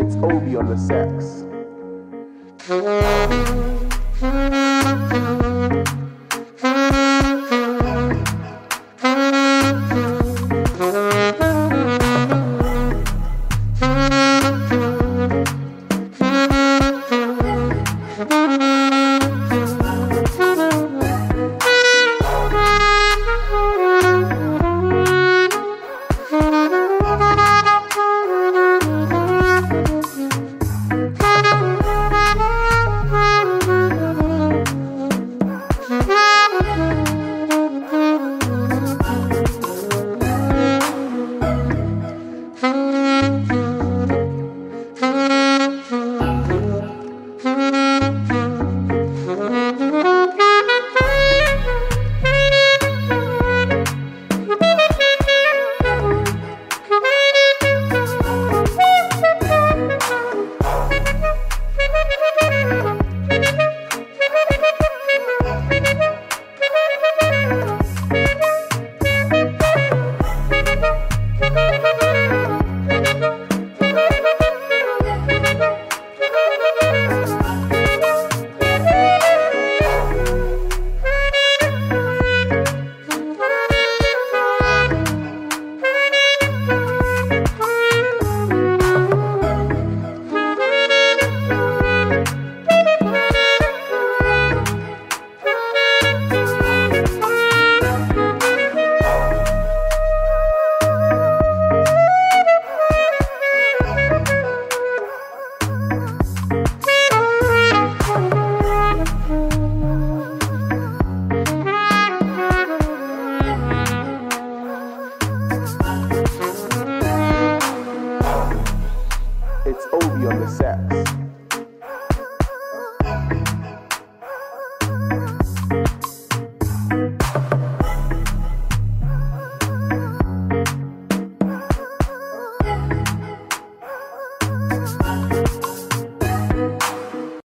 It's Obi on the sax. It's Obi on the sex.